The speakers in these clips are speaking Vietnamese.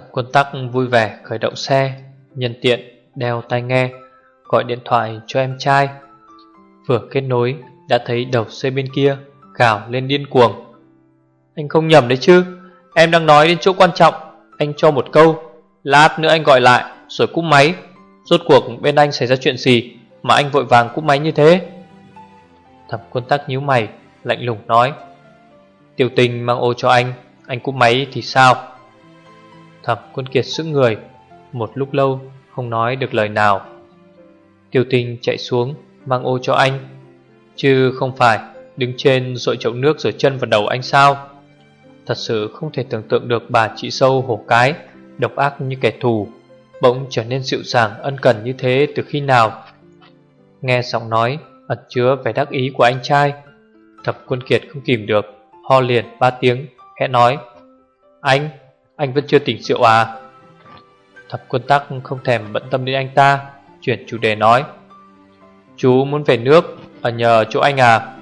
Thập quân tắc vui vẻ khởi động xe, Nhân tiện đeo tai nghe, Gọi điện thoại cho em trai. Vừa kết nối, Đã thấy đầu xe bên kia Gào lên điên cuồng. Anh không nhầm đấy chứ, Em đang nói đến chỗ quan trọng, Anh cho một câu, Lát nữa anh gọi lại, Rồi cúp máy. Rốt cuộc bên anh xảy ra chuyện gì Mà anh vội vàng cúp máy như thế? Thập quân tắc nhíu mày, Lạnh lùng nói, Tiểu tình mang ô cho anh Anh cúp máy thì sao? Thẩm quân kiệt sững người. Một lúc lâu, không nói được lời nào. Tiêu tinh chạy xuống, Mang ô cho anh. Chứ không phải đứng trên dội chậu nước rửa chân vào đầu anh sao? Thật sự không thể tưởng tượng được bà chị sâu hổ cái, Độc ác như kẻ thù, Bỗng trở nên dịu dàng, ân cần như thế từ khi nào? Nghe giọng nói, ẩn chứa vẻ đắc ý của anh trai, Thập quân kiệt không kìm được, Ho liền ba tiếng, khẽ nói, Anh anh vẫn chưa tỉnh rượu à? Thập quân tắc không thèm bận tâm đến anh ta, Chuyển chủ đề nói. Chú muốn về nước Ở nhờ chỗ anh à.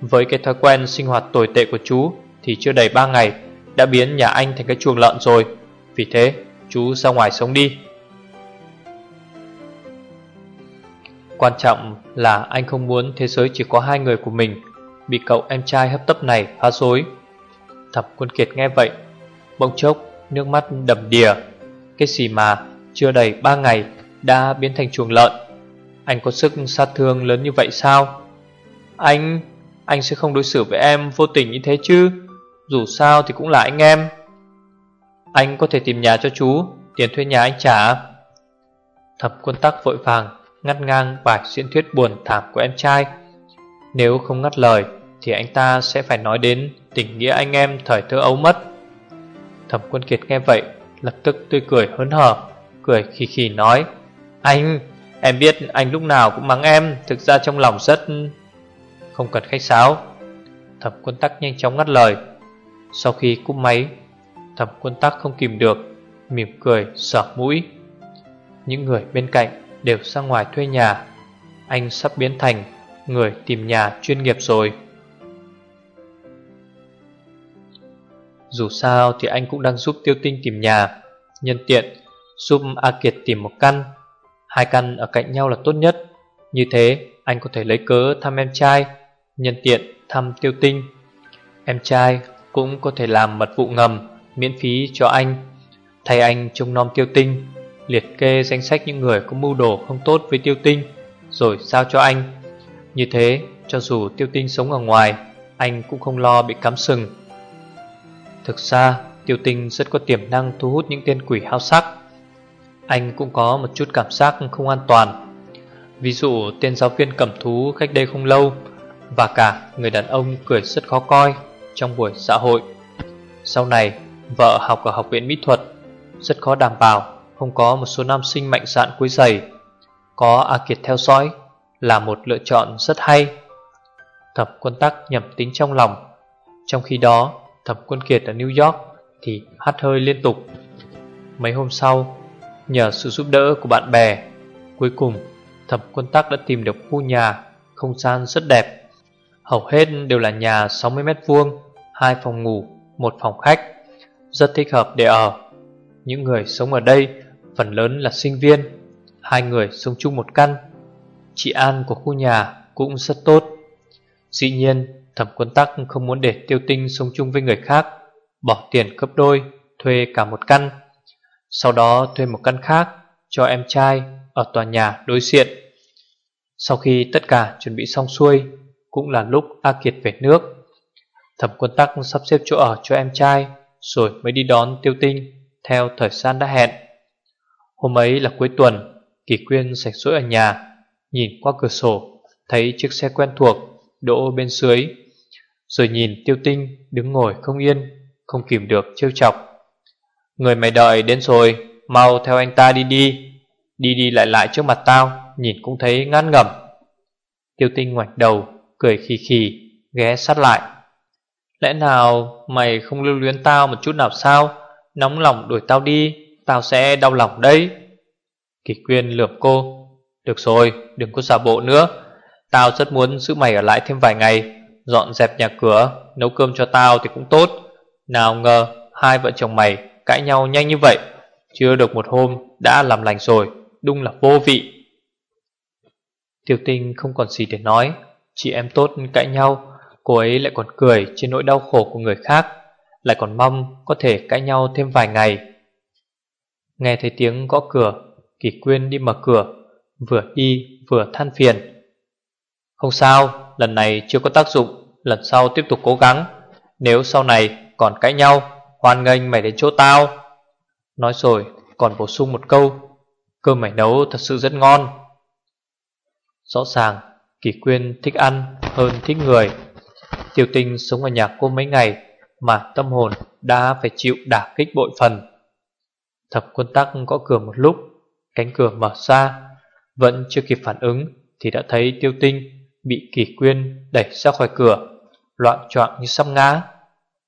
Với cái thói quen sinh hoạt tồi tệ của chú Thì chưa đầy 3 ngày Đã biến nhà anh thành cái chuồng lợn rồi. Vì thế, chú ra ngoài sống đi. Quan trọng là anh không muốn thế giới chỉ có hai người của mình, Bị cậu em trai hấp tấp này phá rối. Thập quân kiệt nghe vậy, Bỗng chốc nước mắt đầm đìa. Cái gì mà chưa đầy ba ngày đã biến thành chuồng lợn? Anh có sức sát thương lớn như vậy sao? Anh, anh sẽ không đối xử với em vô tình như thế chứ? Dù sao thì cũng là anh em. Anh có thể tìm nhà cho chú Tiền thuê nhà anh trả. Thập quân tắc vội vàng Ngắt ngang bài diễn thuyết buồn thảm của em trai. Nếu không ngắt lời Thì anh ta sẽ phải nói đến tình nghĩa anh em thời thơ ấu mất. Thẩm quân kiệt nghe vậy Lập tức tươi cười hớn hở Cười khì khì nói Anh, em biết anh lúc nào cũng mắng em Thực ra trong lòng rất Không cần khách sáo. Thẩm quân tắc nhanh chóng ngắt lời. Sau khi cúp máy Thẩm quân tắc không kìm được Mỉm cười sờ mũi. Những người bên cạnh đều ra ngoài thuê nhà. Anh sắp biến thành Người tìm nhà chuyên nghiệp rồi. Dù sao thì anh cũng đang giúp Tiêu Tinh tìm nhà. Nhân tiện, giúp A Kiệt tìm một căn. Hai căn ở cạnh nhau là tốt nhất. Như thế, anh có thể lấy cớ thăm em trai. Nhân tiện, thăm Tiêu Tinh. Em trai cũng có thể làm mật vụ ngầm, Miễn phí cho anh. Thay anh trông nom Tiêu Tinh, Liệt kê danh sách những người có mưu đồ không tốt với Tiêu Tinh, Rồi giao cho anh. Như thế, cho dù Tiêu Tinh sống ở ngoài, Anh cũng không lo bị cắm sừng. Thực ra tiêu tinh rất có tiềm năng thu hút những tên quỷ hao sắc. Anh cũng có một chút cảm giác không an toàn. Ví dụ, tên giáo viên cẩm thú cách đây không lâu, Và cả người đàn ông cười rất khó coi trong buổi xã hội. Sau này, vợ học ở học viện mỹ thuật, Rất khó đảm bảo không có một số nam sinh mạnh dạn cuối giày Có A Kiệt theo dõi là một lựa chọn rất hay. Thập quân tắc nhầm tính trong lòng. Trong khi đó Thẩm Quân Kiệt ở New York thì hắt hơi liên tục. Mấy hôm sau, nhờ sự giúp đỡ của bạn bè, cuối cùng Thẩm Quân Tắc đã tìm được khu nhà không gian rất đẹp. Hầu hết đều là nhà 60 mét vuông, hai phòng ngủ, một phòng khách, rất thích hợp để ở. Những người sống ở đây phần lớn là sinh viên, hai người sống chung một căn. Chị An của khu nhà cũng rất tốt. Dĩ nhiên, Thẩm quân tắc không muốn để tiêu tinh sống chung với người khác, Bỏ tiền gấp đôi, Thuê cả một căn. Sau đó thuê một căn khác Cho em trai ở tòa nhà đối diện. Sau khi tất cả chuẩn bị xong xuôi, Cũng là lúc A Kiệt về nước. Thẩm quân tắc sắp xếp chỗ ở cho em trai, Rồi mới đi đón tiêu tinh Theo thời gian đã hẹn. Hôm ấy là cuối tuần Kỳ quyên sạch rỗi ở nhà, Nhìn qua cửa sổ, Thấy chiếc xe quen thuộc Đỗ bên dưới rồi nhìn tiêu tinh đứng ngồi không yên, Không kìm được trêu chọc. Người mày đợi đến rồi, Mau theo anh ta đi đi. Đi đi lại lại trước mặt tao, Nhìn cũng thấy ngán ngẩm. Tiêu tinh ngoảnh đầu, Cười khì khì, Ghé sát lại. Lẽ nào mày không lưu luyến tao một chút nào sao? Nóng lòng đuổi tao đi, Tao sẽ đau lòng đấy. Kỳ quyên lườm cô. Được rồi, đừng có giả bộ nữa. Tao rất muốn giữ mày ở lại thêm vài ngày. Dọn dẹp nhà cửa, Nấu cơm cho tao thì cũng tốt. Nào ngờ, hai vợ chồng mày Cãi nhau nhanh như vậy, Chưa được một hôm đã làm lành rồi, Đúng là vô vị. Tiêu tinh không còn gì để nói, Chị em tốt cãi nhau, Cô ấy lại còn cười trên nỗi đau khổ của người khác, Lại còn mong có thể cãi nhau thêm vài ngày. Nghe thấy tiếng gõ cửa, Kỳ quyên đi mở cửa, Vừa đi vừa than phiền. Không sao, Lần này chưa có tác dụng, Lần sau tiếp tục cố gắng. Nếu sau này còn cãi nhau, Hoan nghênh mày đến chỗ tao. Nói rồi, còn bổ sung một câu, Cơm mày nấu thật sự rất ngon. Rõ ràng Kỳ quyên thích ăn hơn thích người. Tiêu tinh sống ở nhà cô mấy ngày Mà tâm hồn đã phải chịu đả kích bội phần. Thập quân tắc có cửa một lúc, Cánh cửa mở ra, Vẫn chưa kịp phản ứng Thì đã thấy tiêu tinh Bị kỳ quyên đẩy ra khỏi cửa, Loạn trọng như sắp ngã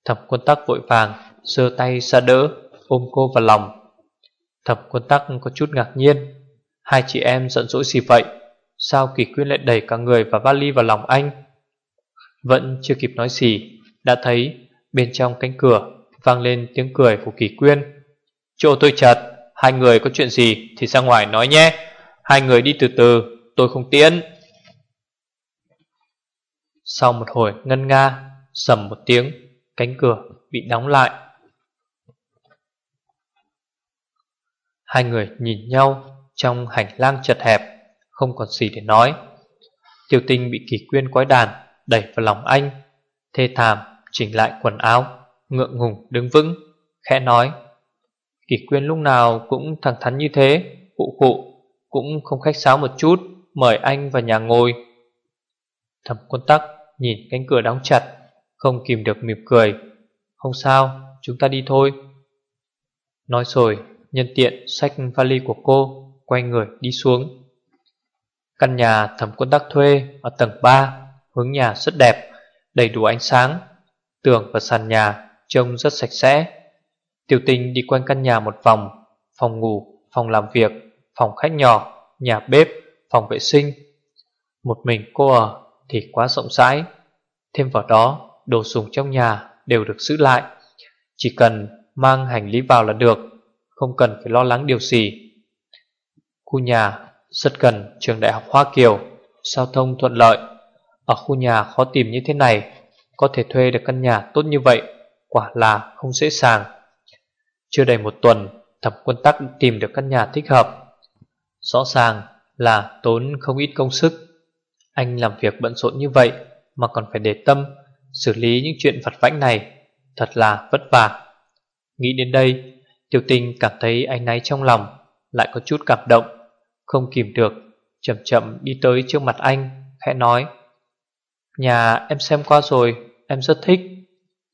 thẩm quân tắc vội vàng Sơ tay ra đỡ, Ôm cô vào lòng. Thẩm quân tắc có chút ngạc nhiên, Hai chị em giận dỗi gì vậy? Sao kỳ quyên lại đẩy cả người và vali vào lòng anh? Vẫn chưa kịp nói gì, Đã thấy bên trong cánh cửa Vang lên tiếng cười của kỳ quyên. Chỗ tôi chật, Hai người có chuyện gì thì ra ngoài nói nhé. Hai người đi từ từ, Tôi không tiễn. Sau một hồi ngân nga, Sầm một tiếng, Cánh cửa bị đóng lại. Hai người nhìn nhau Trong hành lang chật hẹp, Không còn gì để nói. Tiêu tinh bị kỳ quyên quái đàn Đẩy vào lòng anh, Thê thảm chỉnh lại quần áo, Ngượng ngùng đứng vững, Khẽ nói Kỳ quyên lúc nào cũng thẳng thắn như thế, Cụ cụ cũng không khách sáo một chút, Mời anh vào nhà ngồi. Thẩm quân tắc nhìn cánh cửa đóng chặt Không kìm được mỉm cười. Không sao chúng ta đi thôi. Nói rồi nhân tiện xách vali của cô Quay người đi xuống. Căn nhà thẩm quân đắc thuê Ở tầng 3 Hướng nhà rất đẹp Đầy đủ ánh sáng. Tường và sàn nhà trông rất sạch sẽ. Tiểu tình đi quanh căn nhà một vòng Phòng ngủ, phòng làm việc Phòng khách nhỏ, nhà bếp, phòng vệ sinh. Một mình cô ở thì quá rộng rãi. Thêm vào đó, Đồ dùng trong nhà đều được giữ lại. Chỉ cần mang hành lý vào là được, Không cần phải lo lắng điều gì. Khu nhà rất gần trường đại học Hoa Kiều, Giao thông thuận lợi. Ở khu nhà khó tìm như thế này, Có thể thuê được căn nhà tốt như vậy, Quả là không dễ dàng. Chưa đầy một tuần Thẩm quân tắc tìm được căn nhà thích hợp. Rõ ràng là tốn không ít công sức. Anh làm việc bận rộn như vậy Mà còn phải để tâm, Xử lý những chuyện vặt vãnh này, Thật là vất vả. Nghĩ đến đây Tiểu tinh cảm thấy anh náy trong lòng, Lại có chút cảm động, Không kìm được, Chậm chậm đi tới trước mặt anh, Khẽ nói, Nhà em xem qua rồi, Em rất thích.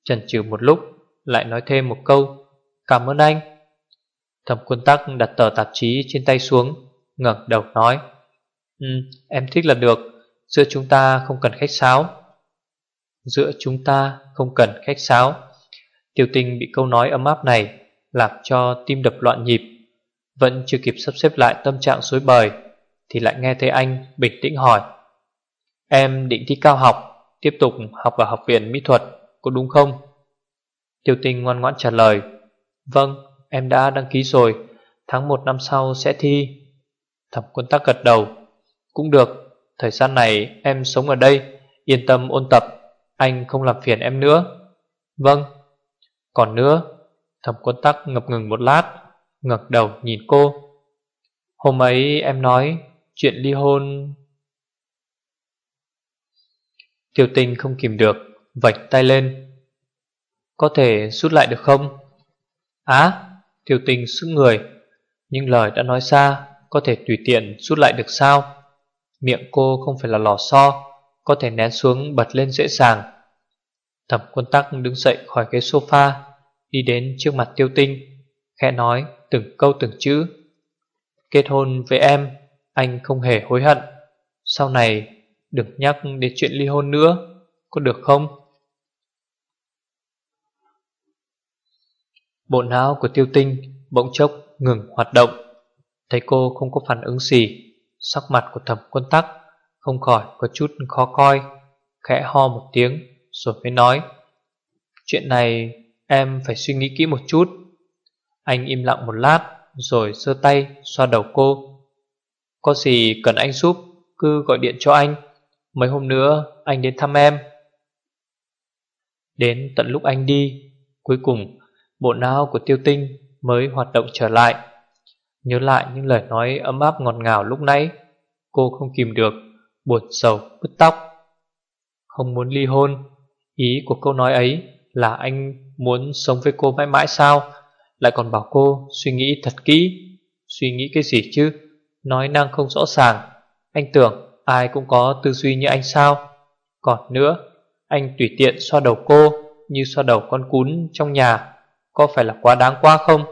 Chần chừ một lúc, Lại nói thêm một câu, Cảm ơn anh. Thẩm quân tắc đặt tờ tạp chí trên tay xuống, ngẩng đầu nói Ừ em thích là được Giữa chúng ta không cần khách sáo. Giữa chúng ta không cần khách sáo. Tiểu tinh bị câu nói ấm áp này Làm cho tim đập loạn nhịp. Vẫn chưa kịp sắp xếp lại tâm trạng suối bời Thì lại nghe thấy anh bình tĩnh hỏi. Em định thi cao học Tiếp tục học ở học viện mỹ thuật Có đúng không? Tiểu tinh ngoan ngoãn trả lời. Vâng, em đã đăng ký rồi. Tháng 1 năm sau sẽ thi. Thẩm quân tắc gật đầu. Cũng được, thời gian này em sống ở đây Yên tâm ôn tập Anh không làm phiền em nữa. Vâng, còn nữa Thẩm quân tắc ngập ngừng một lát ngẩng đầu nhìn cô. Hôm ấy em nói Chuyện ly hôn. Tiêu tinh không kìm được Vạch tay lên. Có thể rút lại được không? Á, tiêu tình sức người Nhưng lời đã nói ra Có thể tùy tiện rút lại được sao? Miệng cô không phải là lò xo, Có thể nén xuống bật lên dễ dàng. Thẩm quân tắc đứng dậy khỏi ghế sofa, Đi đến trước mặt tiêu tinh, Khẽ nói từng câu từng chữ. Kết hôn với em, Anh không hề hối hận. Sau này, đừng nhắc đến chuyện ly hôn nữa, Có được không? Bộ não của tiêu tinh bỗng chốc ngừng hoạt động. Thấy cô không có phản ứng gì Sắc mặt của thẩm quân tắc Không khỏi có chút khó coi, Khẽ ho một tiếng, Rồi mới nói, Chuyện này em phải suy nghĩ kỹ một chút. Anh im lặng một lát, Rồi sơ tay xoa đầu cô. Có gì cần anh giúp, Cứ gọi điện cho anh. Mấy hôm nữa anh đến thăm em. Đến tận lúc anh đi, Cuối cùng bộ não của tiêu tinh mới hoạt động trở lại. Nhớ lại những lời nói ấm áp ngọt ngào lúc nãy. Cô không kìm được, Buồn sầu, bứt tóc. Không muốn ly hôn. Ý của câu nói ấy là anh muốn sống với cô mãi mãi sao? Lại còn bảo cô suy nghĩ thật kỹ. Suy nghĩ cái gì chứ? Nói năng không rõ ràng. Anh tưởng ai cũng có tư duy như anh sao? Còn nữa, Anh tùy tiện xoa đầu cô Như xoa đầu con cún trong nhà. Có phải là quá đáng quá không?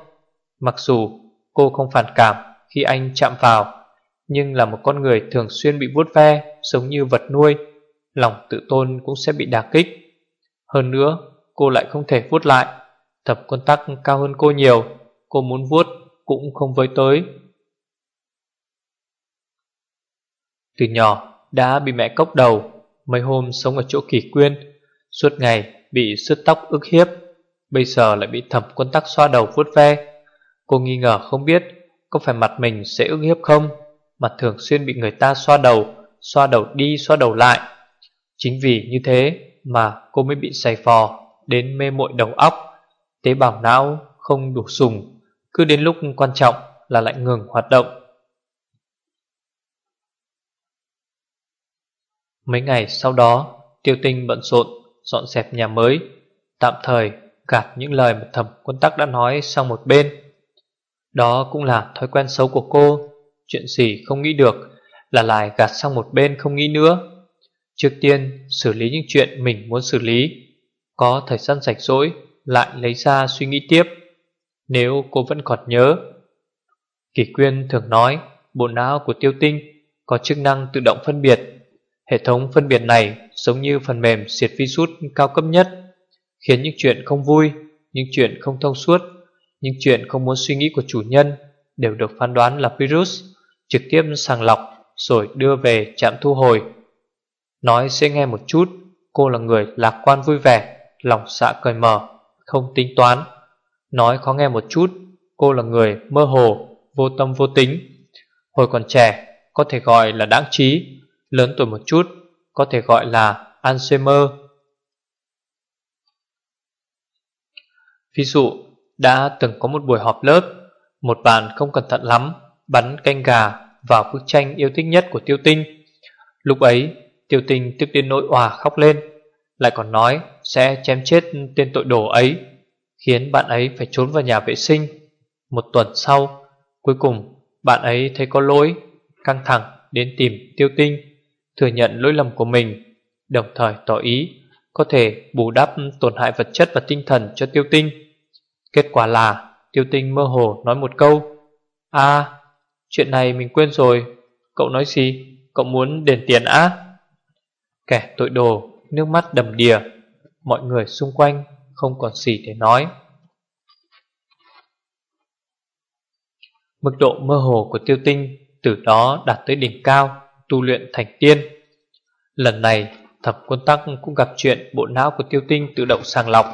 Mặc dù cô không phản cảm Khi anh chạm vào, Nhưng là một con người thường xuyên bị vuốt ve, Giống như vật nuôi, Lòng tự tôn cũng sẽ bị đả kích. Hơn nữa, cô lại không thể vuốt lại. Thập quân tắc cao hơn cô nhiều, Cô muốn vuốt cũng không với tới. Từ nhỏ đã bị mẹ cốc đầu, Mấy hôm sống ở chỗ kỳ quyên, Suốt ngày bị sứt tóc ức hiếp, Bây giờ lại bị thẩm quân tắc xoa đầu vuốt ve. Cô nghi ngờ không biết Có phải mặt mình sẽ ức hiếp không, Mà thường xuyên bị người ta xoa đầu Xoa đầu đi, xoa đầu lại. Chính vì như thế mà cô mới bị say phò Đến mê muội đầu óc. Tế bào não không đủ sùng, Cứ đến lúc quan trọng là lại ngừng hoạt động. Mấy ngày sau đó, Tiêu tinh bận rộn Dọn dẹp nhà mới, Tạm thời gạt những lời mà thẩm quân tắc đã nói sang một bên. Đó cũng là thói quen xấu của cô. Chuyện gì không nghĩ được, Là lại gạt sang một bên không nghĩ nữa. Trước tiên, xử lý những chuyện mình muốn xử lý. Có thời gian rảnh rỗi, Lại lấy ra suy nghĩ tiếp. Nếu cô vẫn còn nhớ. Kỷ quyên thường nói, Bộ não của tiêu tinh Có chức năng tự động phân biệt. Hệ thống phân biệt này giống như phần mềm diệt virus cao cấp nhất, Khiến những chuyện không vui, Những chuyện không thông suốt những chuyện không muốn suy nghĩ của chủ nhân Đều được phán đoán là virus Trực tiếp sàng lọc Rồi đưa về trạm thu hồi. Nói sẽ nghe một chút, Cô là người lạc quan vui vẻ, Lòng dạ cởi mở, Không tính toán. Nói khó nghe một chút, Cô là người mơ hồ, Vô tâm vô tính. Hồi còn trẻ, Có thể gọi là đáng trí, Lớn tuổi một chút, Có thể gọi là Alzheimer. Ví dụ đã từng có một buổi họp lớp, Một bạn không cẩn thận lắm, Bắn canh gà vào bức tranh yêu thích nhất của tiêu tinh. Lúc ấy, Tiêu tinh tức đến nỗi òa khóc lên, Lại còn nói sẽ chém chết tên tội đồ ấy, Khiến bạn ấy phải trốn vào nhà vệ sinh. Một tuần sau, Cuối cùng bạn ấy thấy có lỗi, Căng thẳng đến tìm tiêu tinh, Thừa nhận lỗi lầm của mình, Đồng thời tỏ ý Có thể bù đắp tổn hại vật chất và tinh thần cho tiêu tinh. Kết quả là, Tiêu tinh mơ hồ nói một câu À chuyện này mình quên rồi. Cậu nói gì? Cậu muốn đền tiền á? Kẻ tội đồ, Nước mắt đầm đìa. Mọi người xung quanh không còn gì để nói. Mức độ mơ hồ của tiêu tinh Từ đó đạt tới đỉnh cao, Tu luyện thành tiên. Lần này, thập quân tắc cũng gặp chuyện Bộ não của tiêu tinh tự động sàng lọc.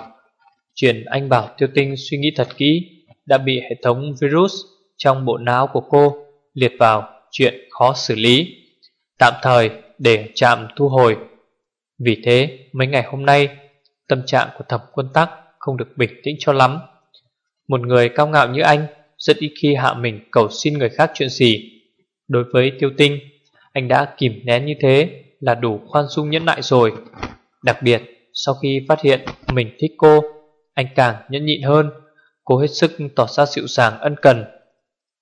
Chuyện anh bảo tiêu tinh suy nghĩ thật kỹ, Đã bị hệ thống virus Trong bộ não của cô Liệt vào chuyện khó xử lý. Tạm thời để chạm thu hồi. Vì thế, mấy ngày hôm nay, Tâm trạng của thẩm quân tắc Không được bình tĩnh cho lắm. Một người cao ngạo như anh Rất ít khi hạ mình cầu xin người khác chuyện gì. Đối với tiêu tinh, Anh đã kìm nén như thế Là đủ khoan dung nhẫn nại rồi. Đặc biệt, sau khi phát hiện Mình thích cô anh càng nhẫn nhịn hơn. Cố hết sức tỏ ra dịu dàng, ân cần.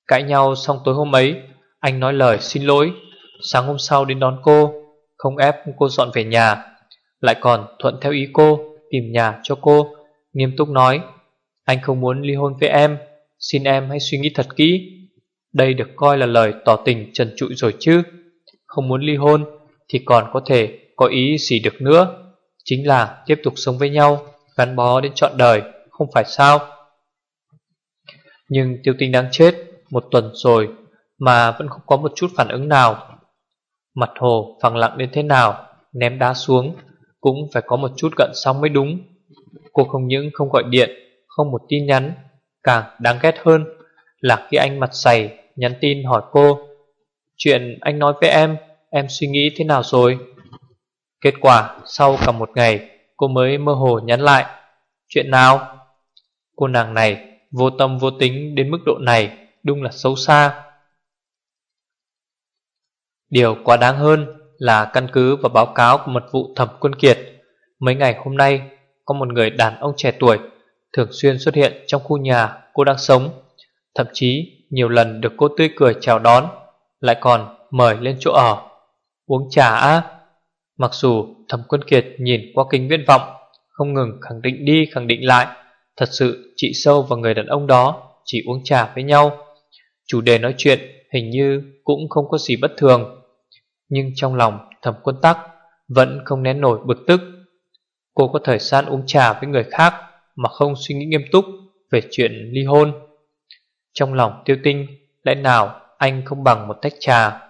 Cãi nhau xong tối hôm ấy, Anh nói lời, xin lỗi, Sáng hôm sau đến đón cô, Không ép cô dọn về nhà, Lại còn thuận theo ý cô, Tìm nhà cho cô. Nghiêm túc nói, Anh không muốn ly hôn với em, Xin em hãy suy nghĩ thật kỹ. Đây được coi là lời tỏ tình trần trụi rồi chứ. Không muốn ly hôn Thì còn có thể có ý gì được nữa. Chính là tiếp tục sống với nhau. Gắn bó đến trọn đời, Không phải sao? Nhưng tiêu tinh đang chết Một tuần rồi Mà vẫn không có một chút phản ứng nào. Mặt hồ phẳng lặng đến thế nào, Ném đá xuống, Cũng phải có một chút gận sóng mới đúng. Cô không những không gọi điện, Không một tin nhắn, Càng đáng ghét hơn Là khi anh mặt sày nhắn tin hỏi cô, Chuyện anh nói với em Em suy nghĩ thế nào rồi? Kết quả sau cả một ngày Cô mới mơ hồ nhắn lại. Chuyện nào? Cô nàng này vô tâm vô tính đến mức độ này Đúng là xấu xa. Điều quá đáng hơn là căn cứ vào báo cáo của mật vụ thẩm quân kiệt. Mấy ngày hôm nay, Có một người đàn ông trẻ tuổi Thường xuyên xuất hiện trong khu nhà cô đang sống. Thậm chí nhiều lần được cô tươi cười chào đón, Lại còn mời lên chỗ ở. Uống trà á. Mặc dù thẩm quân kiệt nhìn qua kính viễn vọng, Không ngừng khẳng định đi, khẳng định lại, Thật sự chị sâu và người đàn ông đó Chỉ uống trà với nhau. Chủ đề nói chuyện hình như cũng không có gì bất thường, Nhưng trong lòng thẩm quân tắc Vẫn không nén nổi bực tức. Cô có thời gian uống trà với người khác Mà không suy nghĩ nghiêm túc Về chuyện ly hôn. Trong lòng tiêu tinh, Lẽ nào anh không bằng một tách trà?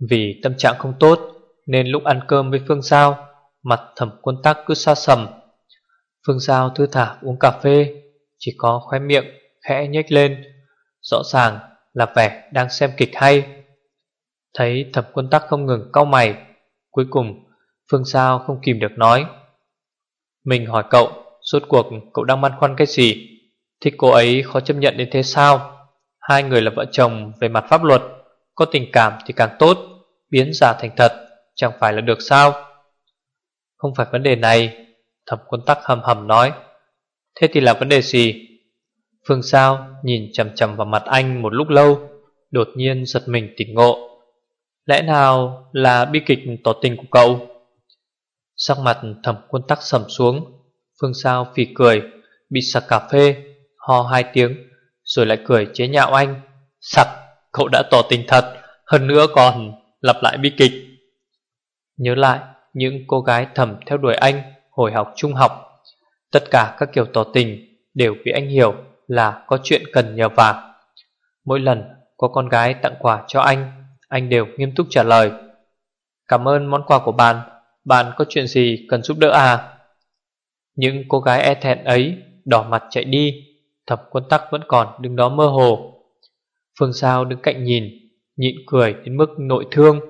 Vì tâm trạng không tốt, Nên lúc ăn cơm với Phương Giao, Mặt thẩm quân tắc cứ xa sầm. Phương Giao thư thả uống cà phê, Chỉ có khóe miệng khẽ nhếch lên, Rõ ràng là vẻ đang xem kịch hay. Thấy thẩm quân tắc không ngừng cau mày, Cuối cùng Phương Giao không kìm được nói. Mình hỏi cậu, Suốt cuộc cậu đang băn khoăn cái gì? Thích cô ấy khó chấp nhận đến thế sao? Hai người là vợ chồng về mặt pháp luật có tình cảm thì càng tốt, Biến giả thành thật, Chẳng phải là được sao? Không phải vấn đề này, Thẩm quân tắc hầm hầm nói. Thế thì là vấn đề gì? Phương Sao nhìn chầm chầm vào mặt anh một lúc lâu, Đột nhiên giật mình tỉnh ngộ. Lẽ nào là bi kịch tỏ tình của cậu? Sắc mặt thẩm quân tắc sầm xuống, Phương Sao phì cười, Bị sặc cà phê, Ho hai tiếng, Rồi lại cười chế nhạo anh. Sặc! Cậu đã tỏ tình thật, Hơn nữa còn lặp lại bi kịch. Nhớ lại những cô gái thầm theo đuổi anh Hồi học trung học. Tất cả các kiểu tỏ tình Đều bị anh hiểu là có chuyện cần nhờ vả. Mỗi lần có con gái tặng quà cho anh Anh đều nghiêm túc trả lời. Cảm ơn món quà của bạn Bạn có chuyện gì cần giúp đỡ à? Những cô gái e thẹn ấy Đỏ mặt chạy đi, Thập quân tắc vẫn còn đứng đó mơ hồ. Phương Sao đứng cạnh nhìn Nhịn cười đến mức nội thương.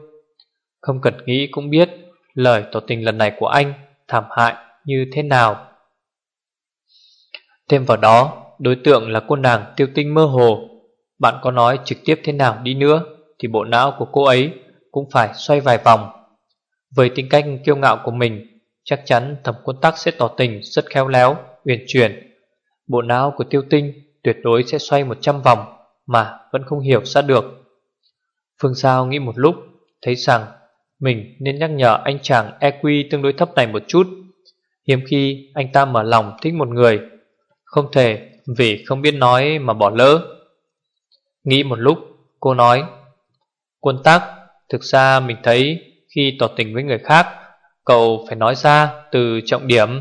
Không cần nghĩ cũng biết Lời tỏ tình lần này của anh Thảm hại như thế nào. Thêm vào đó Đối tượng là cô nàng tiêu tinh mơ hồ. Bạn có nói trực tiếp thế nào đi nữa Thì bộ não của cô ấy Cũng phải xoay vài vòng. Với tính cách kiêu ngạo của mình Chắc chắn thẩm quân tắc sẽ tỏ tình Rất khéo léo, uyển chuyển. Bộ não của tiêu tinh Tuyệt đối sẽ xoay 100 vòng. Mà vẫn không hiểu ra được. Phương Sao nghĩ một lúc, Thấy rằng mình nên nhắc nhở anh chàng EQ tương đối thấp này một chút. Hiếm khi anh ta mở lòng thích một người, Không thể vì không biết nói mà bỏ lỡ. Nghĩ một lúc, cô nói, Quân tắc, Thực ra mình thấy khi tỏ tình với người khác, Cậu phải nói ra từ trọng điểm.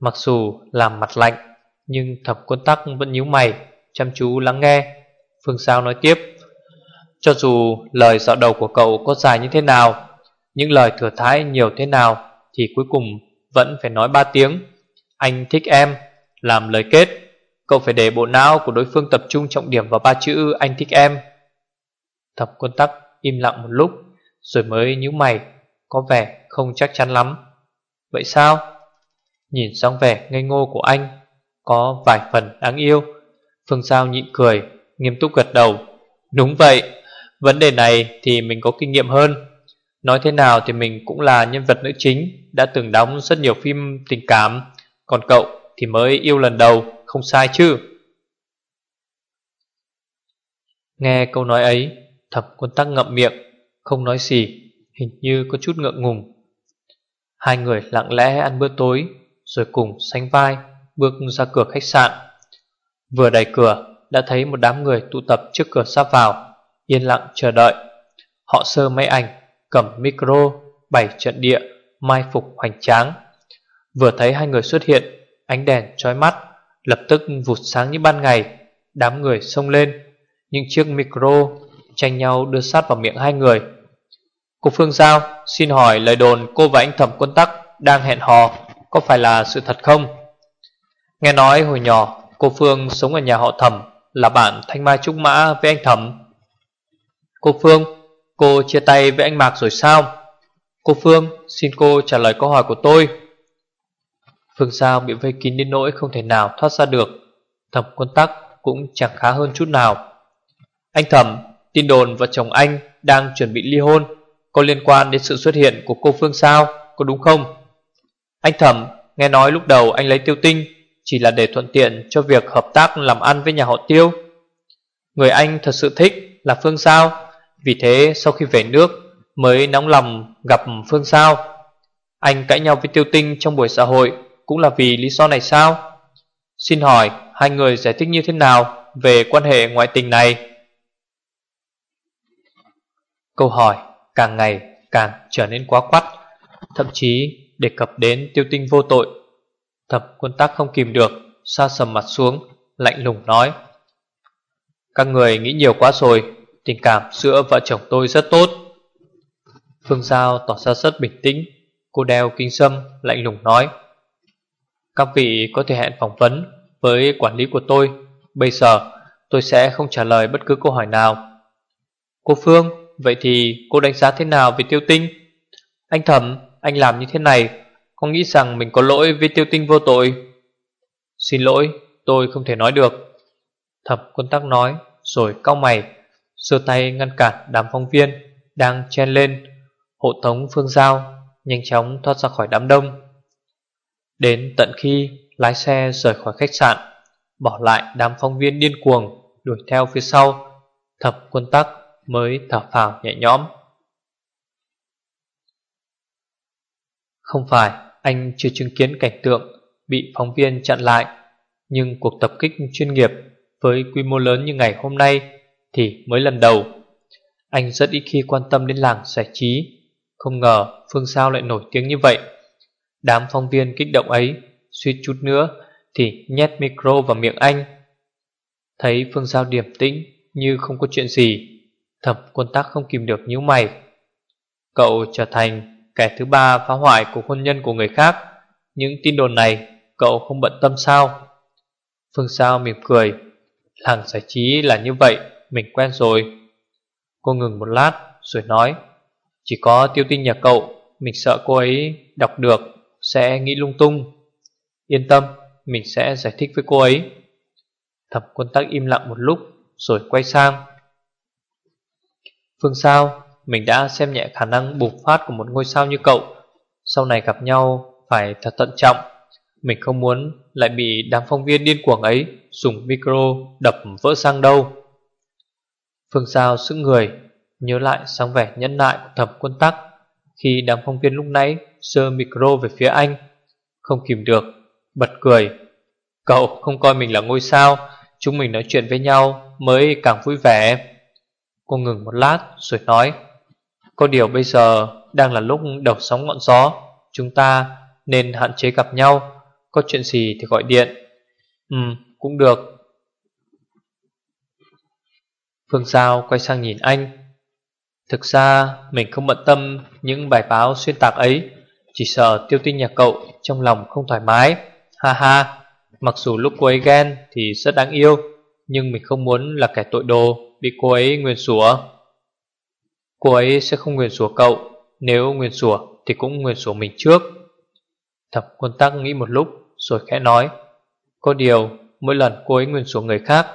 Mặc dù làm mặt lạnh, Nhưng thập quân tắc vẫn nhíu mày. Chăm chú lắng nghe. Phương Sao nói tiếp, Cho dù lời dạo đầu của cậu có dài như thế nào, Những lời thừa thái nhiều thế nào Thì cuối cùng vẫn phải nói ba tiếng. Anh thích em, làm lời kết. Cậu phải để bộ não của đối phương tập trung trọng điểm vào ba chữ anh thích em. Thập quân tắc im lặng một lúc, Rồi mới nhíu mày, Có vẻ không chắc chắn lắm. Vậy sao? Nhìn sang vẻ ngây ngô của anh, Có vài phần đáng yêu. Phương Sao nhịn cười, Nghiêm túc gật đầu. Đúng vậy, Vấn đề này thì mình có kinh nghiệm hơn. Nói thế nào thì mình cũng là nhân vật nữ chính, Đã từng đóng rất nhiều phim tình cảm. Còn cậu thì mới yêu lần đầu, Không sai chứ? Nghe câu nói ấy, Thập quân tắc ngậm miệng, Không nói gì, Hình như có chút ngượng ngùng. Hai người lặng lẽ ăn bữa tối, Rồi cùng sánh vai, Bước ra cửa khách sạn. Vừa đẩy cửa, Đã thấy một đám người tụ tập trước cửa sắp vào, Yên lặng chờ đợi. Họ sơ máy ảnh, Cầm micro, Bày trận địa, Mai phục hoành tráng. Vừa thấy hai người xuất hiện, Ánh đèn trói mắt, Lập tức vụt sáng như ban ngày. Đám người xông lên, Những chiếc micro tranh nhau đưa sát vào miệng hai người. Cô Phương Giao, Xin hỏi lời đồn cô và anh thẩm quân tắc Đang hẹn hò Có phải là sự thật không? Nghe nói hồi nhỏ Cô Phương sống ở nhà họ thẩm, Là bạn Thanh Mai Trúc Mã với anh thẩm. Cô Phương, Cô chia tay với anh Mạc rồi sao? Cô Phương, xin cô trả lời câu hỏi của tôi. Phương Giao bị vây kín đến nỗi không thể nào thoát ra được. Thẩm quân tắc cũng chẳng khá hơn chút nào. Anh Thẩm, Tin đồn vợ chồng anh đang chuẩn bị ly hôn. Có liên quan đến sự xuất hiện của cô Phương sao Có đúng không? Anh Thẩm, nghe nói lúc đầu anh lấy tiêu tinh chỉ là để thuận tiện cho việc hợp tác làm ăn với nhà họ tiêu. Người anh thật sự thích là Phương sao, Vì thế sau khi về nước Mới nóng lòng gặp Phương sao. Anh cãi nhau với tiêu tinh trong buổi xã hội Cũng là vì lý do này sao? Xin hỏi, hai người giải thích như thế nào Về quan hệ ngoại tình này? Câu hỏi càng ngày càng trở nên quá quắt, Thậm chí đề cập đến tiêu tinh vô tội. Thập quân tắc không kìm được sa sầm mặt xuống, Lạnh lùng nói. Các người nghĩ nhiều quá rồi, Tình cảm giữa vợ chồng tôi rất tốt. Phương Giao tỏ ra rất bình tĩnh, Cô đeo kinh sâm lạnh lùng nói. Các vị có thể hẹn phỏng vấn Với quản lý của tôi, Bây giờ tôi sẽ không trả lời bất cứ câu hỏi nào. Cô Phương, Vậy thì cô đánh giá thế nào về tiêu tinh? Anh thẩm, Anh làm như thế này có nghĩ rằng mình có lỗi với tiêu tinh vô tội. Xin lỗi, Tôi không thể nói được. Thập quân tắc nói, Rồi cau mày Sơ tay ngăn cản đám phóng viên Đang chen lên. Hộ tống phương giao Nhanh chóng thoát ra khỏi đám đông. Đến tận khi lái xe rời khỏi khách sạn, Bỏ lại đám phóng viên điên cuồng Đuổi theo phía sau, Thập quân tắc mới thở phào nhẹ nhõm. Không phải anh chưa chứng kiến cảnh tượng bị phóng viên chặn lại, nhưng cuộc tập kích chuyên nghiệp với quy mô lớn như ngày hôm nay thì mới lần đầu. Anh rất ít khi quan tâm đến làng giải trí, không ngờ Phương Sao lại nổi tiếng như vậy. Đám phóng viên kích động ấy, suýt chút nữa thì nhét micro vào miệng anh. Thấy Phương Giao điềm tĩnh như không có chuyện gì Thẩm quân tắc không kìm được nhíu mày Cậu trở thành kẻ thứ ba phá hoại cuộc hôn nhân của người khác. Những tin đồn này, cậu không bận tâm sao? Phương Sao mỉm cười. Làng giải trí là như vậy, Mình quen rồi. Cô ngừng một lát, rồi nói. Chỉ có tiêu tin nhà cậu, Mình sợ cô ấy đọc được, Sẽ nghĩ lung tung. Yên tâm, Mình sẽ giải thích với cô ấy. Thẩm quân tắc im lặng một lúc, Rồi quay sang. Phương sao mình đã xem nhẹ khả năng bùng phát của một ngôi sao như cậu. Sau này gặp nhau, Phải thật thận trọng. Mình không muốn lại bị đám phóng viên điên cuồng ấy Dùng micro đập vỡ sang đâu. Phương sao sững người, Nhớ lại sáng vẻ nhẫn nại của thẩm quân tắc. Khi đám phóng viên lúc nãy Sơ micro về phía anh, Không kìm được, Bật cười. Cậu không coi mình là ngôi sao, Chúng mình nói chuyện với nhau Mới càng vui vẻ. Cô ngừng một lát rồi nói. Có điều bây giờ đang là lúc đầu sóng ngọn gió, Chúng ta nên hạn chế gặp nhau. Có chuyện gì thì gọi điện. Ừ cũng được. Phương Giao quay sang nhìn anh. Thực ra mình không bận tâm những bài báo xuyên tạc ấy, Chỉ sợ tiêu tinh nhà cậu trong lòng không thoải mái. Ha ha, Mặc dù lúc cô ấy ghen thì rất đáng yêu, Nhưng mình không muốn là kẻ tội đồ Bị cô ấy nguyền rủa Cô ấy sẽ không nguyền rủa cậu, Nếu nguyền rủa thì cũng nguyền rủa mình trước. Thập quân tắc nghĩ một lúc Rồi khẽ nói, Có điều, mỗi lần cô ấy nguyền rủa người khác,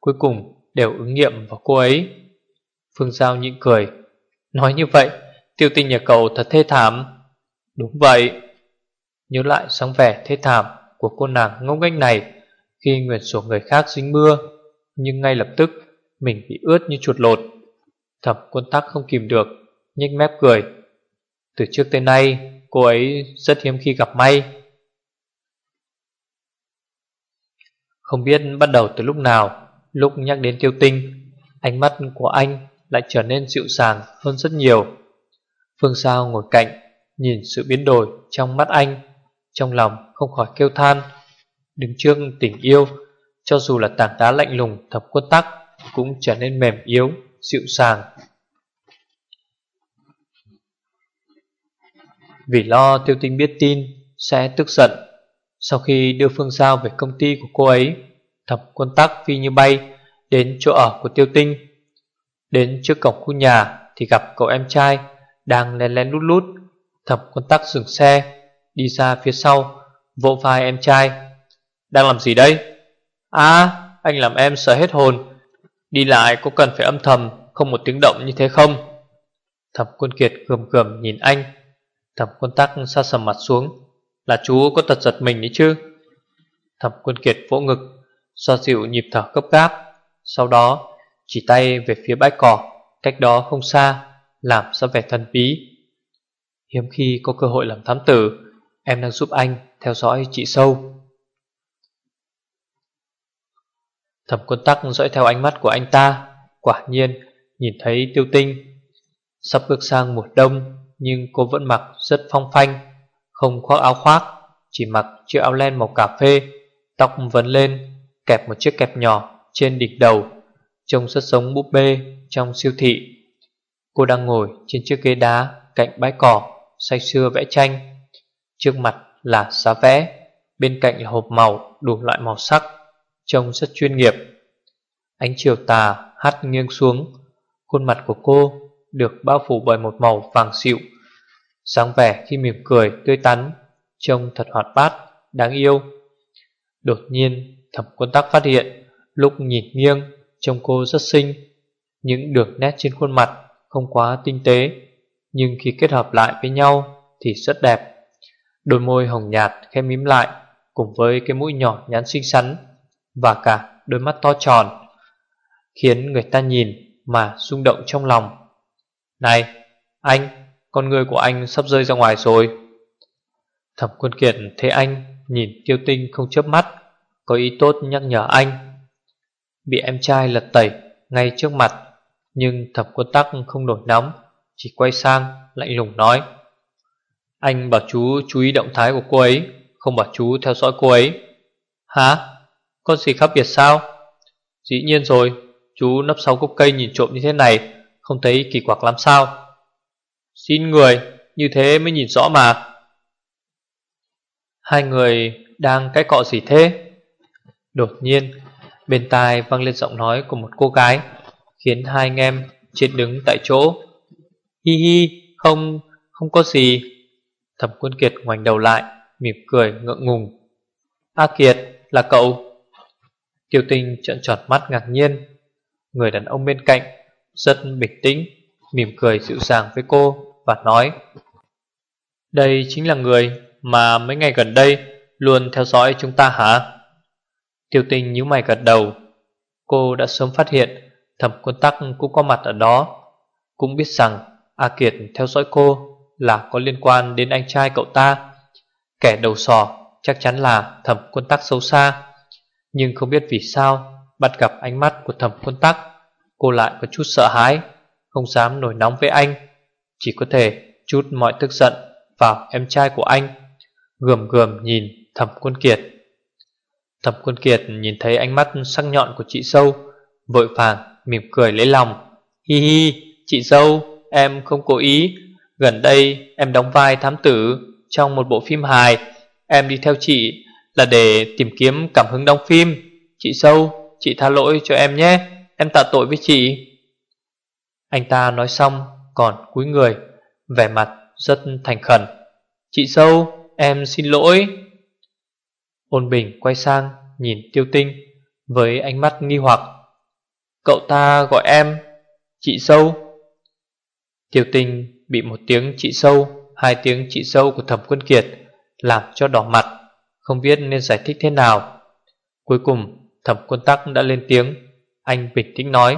Cuối cùng đều ứng nghiệm vào cô ấy. Phương Giao nhịn cười, Nói như vậy, Tiêu tinh nhà cậu thật thê thảm. Đúng vậy. Nhớ lại sáng vẻ thê thảm Của cô nàng ngốc nghếch này, Khi nguyền rủa người khác dính mưa, Nhưng ngay lập tức mình bị ướt như chuột lột. Thẩm quân tắc không kìm được nhếch mép cười. Từ trước tới nay Cô ấy rất hiếm khi gặp may. Không biết bắt đầu từ lúc nào Lúc nhắc đến tiêu tinh Ánh mắt của anh lại trở nên dịu dàng hơn rất nhiều. Phương Sao ngồi cạnh Nhìn sự biến đổi trong mắt anh Trong lòng không khỏi kêu than. Đứng trước tình yêu Cho dù là tảng đá lạnh lùng thập quân tắc Cũng trở nên mềm yếu, dịu dàng. Vì lo tiêu tinh biết tin Sẽ tức giận, Sau khi đưa Phương Giao về công ty của cô ấy, Thập quân tắc phi như bay Đến chỗ ở của tiêu tinh. Đến trước cổng khu nhà Thì gặp cậu em trai Đang lén lén lút lút. Thập quân tắc dừng xe, Đi ra phía sau, Vỗ vai em trai. Đang làm gì đây? À anh làm em sợ hết hồn. Đi lại có cần phải âm thầm, Không một tiếng động như thế không? Thẩm quân kiệt gườm gườm nhìn anh. Thẩm quân tắc xa sầm mặt xuống. Là chú có tật giật mình đấy chứ? Thẩm quân kiệt vỗ ngực Do dịu nhịp thở gấp gáp. Sau đó, chỉ tay về phía bãi cỏ, Cách đó không xa, Làm ra vẻ thần bí. Hiếm khi có cơ hội làm thám tử, Em đang giúp anh theo dõi chị sâu. Thẩm quân tắc dõi theo ánh mắt của anh ta, Quả nhiên, nhìn thấy tiêu tinh. Sắp bước sang mùa đông, Nhưng cô vẫn mặc rất phong phanh, Không khoác áo khoác, Chỉ mặc chiếc áo len màu cà phê, Tóc vấn lên, Kẹp một chiếc kẹp nhỏ trên đỉnh đầu, Trông rất giống búp bê trong siêu thị. Cô đang ngồi trên chiếc ghế đá Cạnh bãi cỏ, Say sưa vẽ tranh. Trước mặt là giá vẽ, Bên cạnh là hộp màu đủ loại màu sắc. Trông rất chuyên nghiệp. Ánh chiều tà hắt nghiêng xuống, Khuôn mặt của cô Được bao phủ bởi một màu vàng xịu sáng vẻ khi mỉm cười, tươi tắn, Trông thật hoạt bát, Đáng yêu. Đột nhiên, thẩm quân tắc phát hiện, Lúc nhìn nghiêng, Trông cô rất xinh. Những đường nét trên khuôn mặt Không quá tinh tế, Nhưng khi kết hợp lại với nhau Thì rất đẹp. Đôi môi hồng nhạt khẽ mím lại, Cùng với cái mũi nhỏ nhắn xinh xắn. Và cả đôi mắt to tròn, Khiến người ta nhìn Mà rung động trong lòng. Này, anh, Con người của anh sắp rơi ra ngoài rồi. Thẩm quân kiệt thấy anh Nhìn tiêu tinh không chớp mắt, Có ý tốt nhắc nhở anh. Bị em trai lật tẩy Ngay trước mặt, Nhưng thẩm quân tắc không nổi nóng, Chỉ quay sang lạnh lùng nói. Anh bảo chú chú ý động thái của cô ấy, Không bảo chú theo dõi cô ấy. Hả? Có gì khác biệt sao? Dĩ nhiên rồi Chú nấp sau gốc cây nhìn trộm như thế này Không thấy kỳ quặc lắm sao? Xin người Như thế mới nhìn rõ mà. Hai người đang cái cọ gì thế? Đột nhiên Bên tai vang lên giọng nói của một cô gái Khiến hai anh em chết đứng tại chỗ. Hi hi Không, không có gì. Thẩm quân Kiệt ngoảnh đầu lại Mỉm cười ngượng ngùng. A Kiệt là cậu. Tiêu tinh trợn tròn mắt ngạc nhiên. Người đàn ông bên cạnh Rất bình tĩnh, Mỉm cười dịu dàng với cô Và nói, Đây chính là người mà mấy ngày gần đây Luôn theo dõi chúng ta hả? Tiêu tinh nhíu mày gật đầu. Cô đã sớm phát hiện Thẩm quân tắc cũng có mặt ở đó. Cũng biết rằng A Kiệt theo dõi cô là có liên quan đến anh trai cậu ta. Kẻ đầu sò chắc chắn là thẩm quân tắc xấu xa. Nhưng không biết vì sao, Bắt gặp ánh mắt của thẩm quân tắc. Cô lại có chút sợ hãi, Không dám nổi nóng với anh. Chỉ có thể chút mọi tức giận Vào em trai của anh, Gườm gườm nhìn thẩm quân kiệt. Thẩm quân kiệt nhìn thấy ánh mắt sắc nhọn của chị dâu, Vội vàng mỉm cười lấy lòng. Hi hi, chị dâu, Em không cố ý. Gần đây em đóng vai thám tử trong một bộ phim hài. Em đi theo chị là để tìm kiếm cảm hứng đóng phim. Chị sâu, chị tha lỗi cho em nhé. Em tạ tội với chị. Anh ta nói xong còn cúi người Vẻ mặt rất thành khẩn. Chị sâu, em xin lỗi. Ôn Bình quay sang nhìn tiêu tinh Với ánh mắt nghi hoặc. Cậu ta gọi em Chị sâu. Tiêu tinh Bị một tiếng chị sâu Hai tiếng chị sâu của thẩm quân kiệt Làm cho đỏ mặt. Không biết nên giải thích thế nào. Cuối cùng, thẩm quân tắc đã lên tiếng. Anh bình tĩnh nói,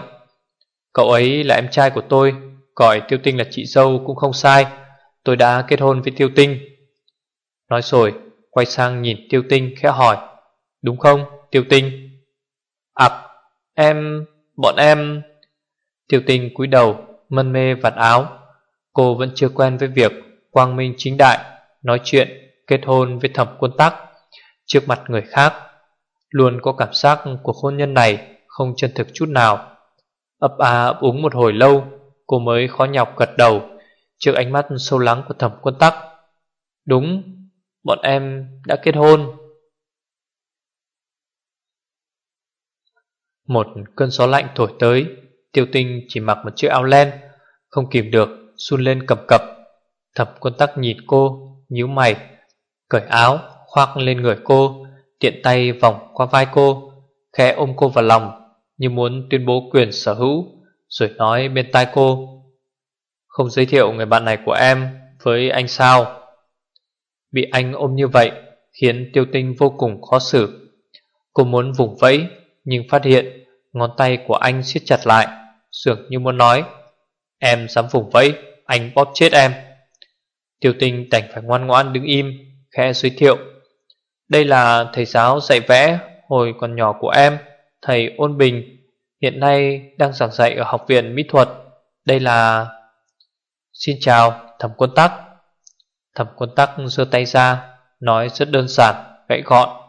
Cậu ấy là em trai của tôi, Gọi tiêu tinh là chị dâu cũng không sai. Tôi đã kết hôn với tiêu tinh. Nói rồi, Quay sang nhìn tiêu tinh khẽ hỏi, Đúng không, Tiêu tinh? Ặc em, Bọn em. Tiêu tinh cúi đầu, Mân mê vạt áo. Cô vẫn chưa quen với việc Quang minh chính đại Nói chuyện Kết hôn với thẩm quân tắc. Trước mặt người khác. Luôn có cảm giác của hôn nhân này Không chân thực chút nào. Ấp a ấp úng một hồi lâu, Cô mới khó nhọc gật đầu Trước ánh mắt sâu lắng của thẩm quân tắc. Đúng, Bọn em đã kết hôn. Một cơn gió lạnh thổi tới, Tiêu tinh chỉ mặc một chiếc áo len, Không kìm được, run lên cầm cập. Thẩm quân tắc nhìn cô, nhíu mày, Cởi áo khoác lên người cô, Tiện tay vòng qua vai cô, Khẽ ôm cô vào lòng Như muốn tuyên bố quyền sở hữu, Rồi nói bên tai cô, Không giới thiệu người bạn này của em Với anh sao? Bị anh ôm như vậy Khiến tiêu tinh vô cùng khó xử. Cô muốn vùng vẫy, Nhưng phát hiện ngón tay của anh siết chặt lại, Dường như muốn nói, Em dám vùng vẫy, Anh bóp chết em. Tiêu tinh đành phải ngoan ngoãn đứng im, Khẽ giới thiệu đây là thầy giáo dạy vẽ Hồi còn nhỏ của em Thầy Ôn Bình Hiện nay đang giảng dạy ở học viện mỹ thuật. Đây là Xin chào thẩm quân tắc. Thẩm quân tắc giơ tay ra Nói rất đơn giản, gãy gọn.